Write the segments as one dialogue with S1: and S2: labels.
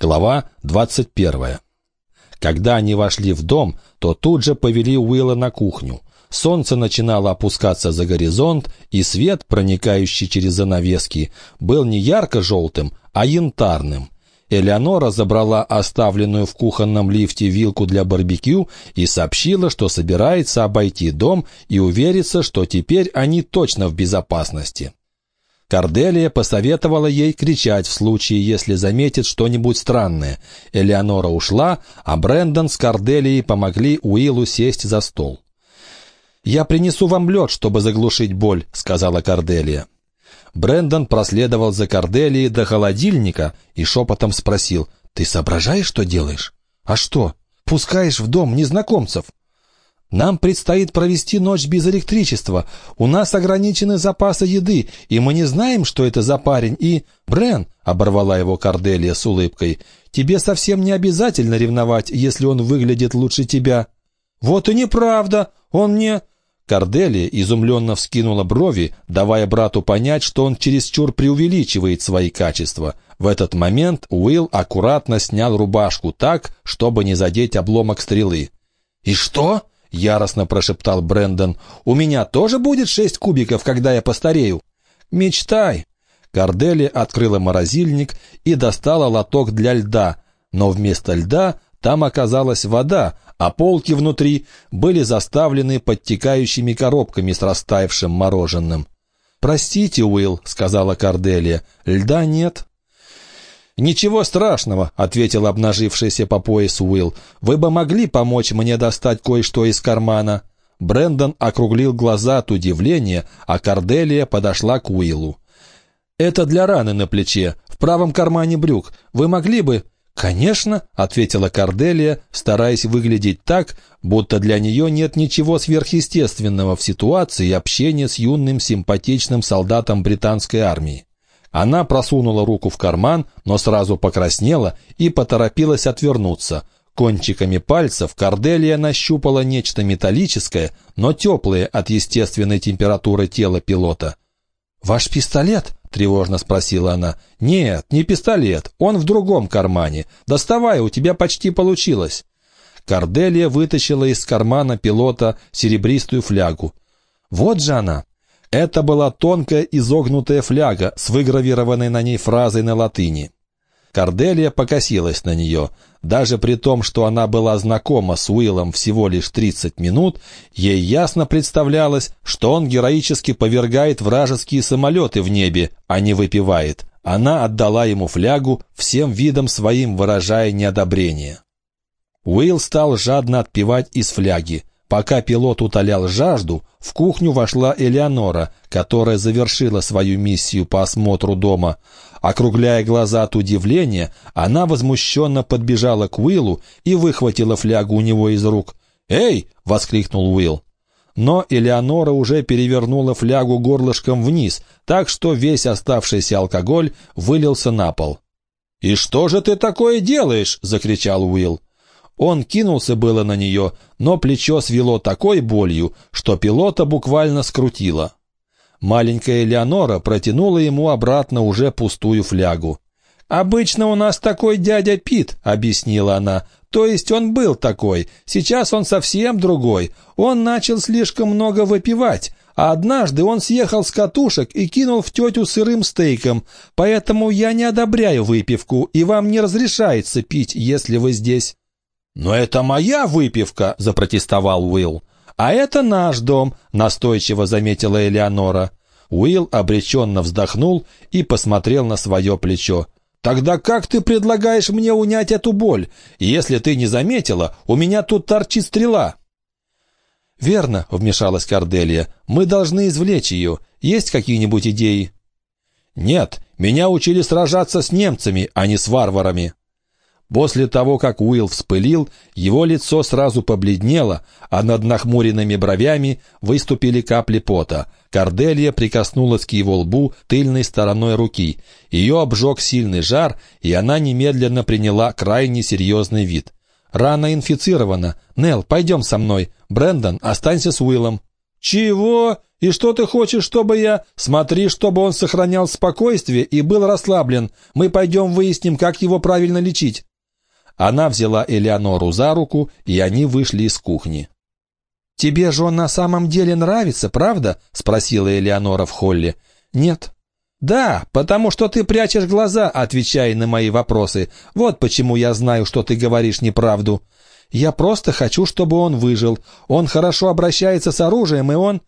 S1: Глава 21. Когда они вошли в дом, то тут же повели Уилла на кухню. Солнце начинало опускаться за горизонт, и свет, проникающий через занавески, был не ярко-желтым, а янтарным. Элеонора забрала оставленную в кухонном лифте вилку для барбекю и сообщила, что собирается обойти дом и увериться, что теперь они точно в безопасности. Корделия посоветовала ей кричать в случае, если заметит что-нибудь странное. Элеонора ушла, а Брэндон с Корделией помогли Уиллу сесть за стол. «Я принесу вам лед, чтобы заглушить боль», — сказала Корделия. Брэндон проследовал за Корделией до холодильника и шепотом спросил, «Ты соображаешь, что делаешь?» «А что? Пускаешь в дом незнакомцев?» Нам предстоит провести ночь без электричества. У нас ограничены запасы еды, и мы не знаем, что это за парень. И, Брен, — оборвала его Корделия с улыбкой, — тебе совсем не обязательно ревновать, если он выглядит лучше тебя. Вот и неправда. Он не... Корделия изумленно вскинула брови, давая брату понять, что он чересчур преувеличивает свои качества. В этот момент Уилл аккуратно снял рубашку так, чтобы не задеть обломок стрелы. «И что?» — яростно прошептал Брэндон. «У меня тоже будет шесть кубиков, когда я постарею?» «Мечтай!» Кардели открыла морозильник и достала лоток для льда, но вместо льда там оказалась вода, а полки внутри были заставлены подтекающими коробками с растаявшим мороженым. «Простите, Уилл», — сказала Карделия, — «льда нет». «Ничего страшного», — ответил обнажившийся по пояс Уилл. «Вы бы могли помочь мне достать кое-что из кармана?» Брендон округлил глаза от удивления, а Карделия подошла к Уиллу. «Это для раны на плече, в правом кармане брюк. Вы могли бы...» «Конечно», — ответила Карделия, стараясь выглядеть так, будто для нее нет ничего сверхъестественного в ситуации общения с юным симпатичным солдатом британской армии. Она просунула руку в карман, но сразу покраснела и поторопилась отвернуться. Кончиками пальцев Корделия нащупала нечто металлическое, но теплое от естественной температуры тела пилота. «Ваш пистолет?» — тревожно спросила она. «Нет, не пистолет, он в другом кармане. Доставай, у тебя почти получилось». Корделия вытащила из кармана пилота серебристую флягу. «Вот же она!» Это была тонкая изогнутая фляга с выгравированной на ней фразой на латыни. Корделия покосилась на нее. Даже при том, что она была знакома с Уиллом всего лишь 30 минут, ей ясно представлялось, что он героически повергает вражеские самолеты в небе, а не выпивает. Она отдала ему флягу, всем видом своим выражая неодобрение. Уилл стал жадно отпивать из фляги. Пока пилот утолял жажду, в кухню вошла Элеонора, которая завершила свою миссию по осмотру дома. Округляя глаза от удивления, она возмущенно подбежала к Уиллу и выхватила флягу у него из рук. «Эй!» — воскликнул Уилл. Но Элеонора уже перевернула флягу горлышком вниз, так что весь оставшийся алкоголь вылился на пол. «И что же ты такое делаешь?» — закричал Уилл. Он кинулся было на нее, но плечо свело такой болью, что пилота буквально скрутило. Маленькая Леонора протянула ему обратно уже пустую флягу. «Обычно у нас такой дядя Пит», — объяснила она. «То есть он был такой, сейчас он совсем другой. Он начал слишком много выпивать, а однажды он съехал с катушек и кинул в тетю сырым стейком. Поэтому я не одобряю выпивку, и вам не разрешается пить, если вы здесь». «Но это моя выпивка!» — запротестовал Уилл. «А это наш дом», — настойчиво заметила Элеонора. Уилл обреченно вздохнул и посмотрел на свое плечо. «Тогда как ты предлагаешь мне унять эту боль? Если ты не заметила, у меня тут торчит стрела». «Верно», — вмешалась Корделия. «Мы должны извлечь ее. Есть какие-нибудь идеи?» «Нет, меня учили сражаться с немцами, а не с варварами». После того, как Уилл вспылил, его лицо сразу побледнело, а над нахмуренными бровями выступили капли пота. Корделия прикоснулась к его лбу тыльной стороной руки. Ее обжег сильный жар, и она немедленно приняла крайне серьезный вид. «Рана инфицирована. Нел, пойдем со мной. Брэндон, останься с Уиллом». «Чего? «И что ты хочешь, чтобы я...» «Смотри, чтобы он сохранял спокойствие и был расслаблен. Мы пойдем выясним, как его правильно лечить». Она взяла Элеонору за руку, и они вышли из кухни. «Тебе же он на самом деле нравится, правда?» — спросила Элеонора в холле. «Нет». «Да, потому что ты прячешь глаза, отвечая на мои вопросы. Вот почему я знаю, что ты говоришь неправду. Я просто хочу, чтобы он выжил. Он хорошо обращается с оружием, и он...»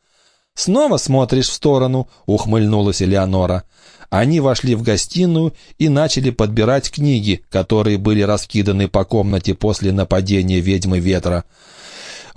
S1: «Снова смотришь в сторону», — ухмыльнулась Элеонора. Они вошли в гостиную и начали подбирать книги, которые были раскиданы по комнате после нападения ведьмы ветра.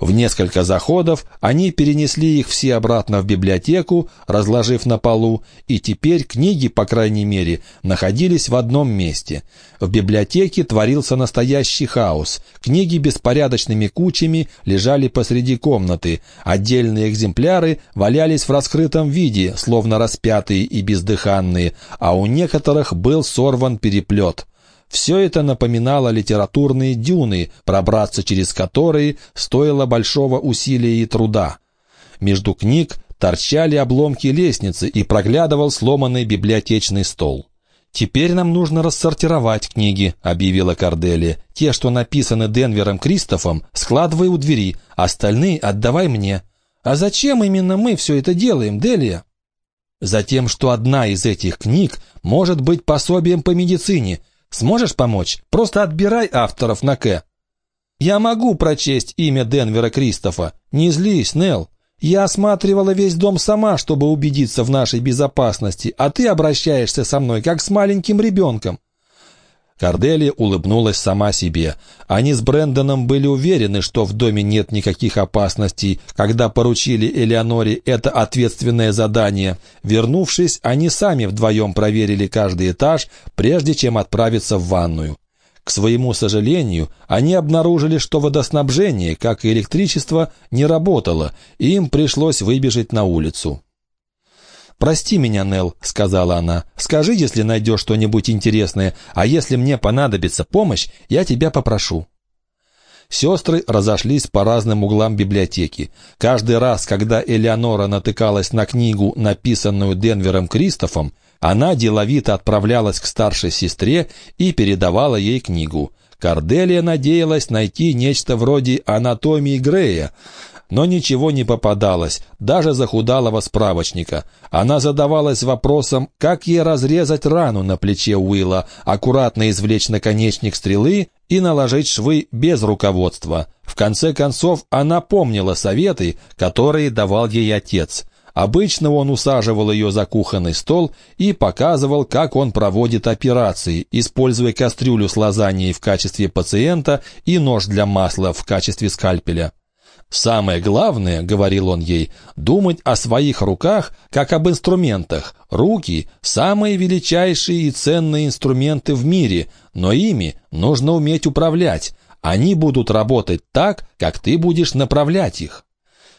S1: В несколько заходов они перенесли их все обратно в библиотеку, разложив на полу, и теперь книги, по крайней мере, находились в одном месте. В библиотеке творился настоящий хаос. Книги беспорядочными кучами лежали посреди комнаты, отдельные экземпляры валялись в раскрытом виде, словно распятые и бездыханные, а у некоторых был сорван переплет. Все это напоминало литературные дюны, пробраться через которые стоило большого усилия и труда. Между книг торчали обломки лестницы и проглядывал сломанный библиотечный стол. «Теперь нам нужно рассортировать книги», — объявила Корделия. «Те, что написаны Денвером Кристофом, складывай у двери, остальные отдавай мне». «А зачем именно мы все это делаем, Делия?» «Затем, что одна из этих книг может быть пособием по медицине», Сможешь помочь? Просто отбирай авторов на К. Я могу прочесть имя Денвера Кристофа. Не злись, Нелл. Я осматривала весь дом сама, чтобы убедиться в нашей безопасности, а ты обращаешься со мной, как с маленьким ребенком. Корделия улыбнулась сама себе. Они с Брэндоном были уверены, что в доме нет никаких опасностей, когда поручили Элеоноре это ответственное задание. Вернувшись, они сами вдвоем проверили каждый этаж, прежде чем отправиться в ванную. К своему сожалению, они обнаружили, что водоснабжение, как и электричество, не работало, и им пришлось выбежать на улицу. «Прости меня, Нелл», — сказала она. «Скажи, если найдешь что-нибудь интересное, а если мне понадобится помощь, я тебя попрошу». Сестры разошлись по разным углам библиотеки. Каждый раз, когда Элеонора натыкалась на книгу, написанную Денвером Кристофом, она деловито отправлялась к старшей сестре и передавала ей книгу. Корделия надеялась найти нечто вроде «Анатомии Грея», но ничего не попадалось, даже захудалого справочника. Она задавалась вопросом, как ей разрезать рану на плече Уилла, аккуратно извлечь наконечник стрелы и наложить швы без руководства. В конце концов, она помнила советы, которые давал ей отец. Обычно он усаживал ее за кухонный стол и показывал, как он проводит операции, используя кастрюлю с лазаньей в качестве пациента и нож для масла в качестве скальпеля. «Самое главное, — говорил он ей, — думать о своих руках, как об инструментах. Руки — самые величайшие и ценные инструменты в мире, но ими нужно уметь управлять. Они будут работать так, как ты будешь направлять их».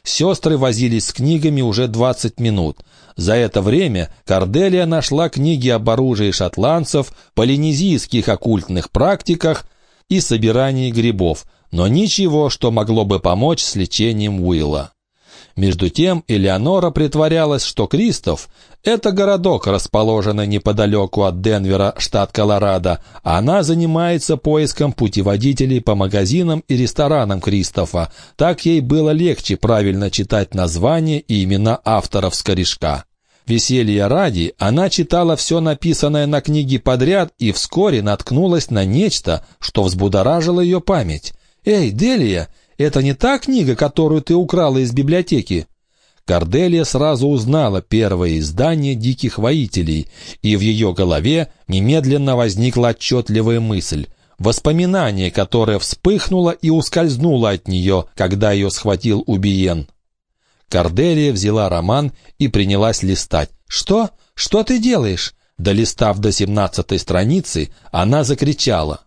S1: Сестры возились с книгами уже 20 минут. За это время Корделия нашла книги об оружии шотландцев, полинезийских оккультных практиках и собирании грибов, но ничего, что могло бы помочь с лечением Уилла. Между тем Элеонора притворялась, что Кристоф – это городок, расположенный неподалеку от Денвера, штат Колорадо, а она занимается поиском путеводителей по магазинам и ресторанам Кристофа. Так ей было легче правильно читать названия и имена авторов скорешка. Веселье ради, она читала все написанное на книге подряд и вскоре наткнулась на нечто, что взбудоражило ее память. «Эй, Делия, это не та книга, которую ты украла из библиотеки?» Корделия сразу узнала первое издание «Диких воителей», и в ее голове немедленно возникла отчетливая мысль. Воспоминание, которое вспыхнуло и ускользнуло от нее, когда ее схватил Убиен. Корделия взяла роман и принялась листать. «Что? Что ты делаешь?» Долистав до семнадцатой страницы, она закричала.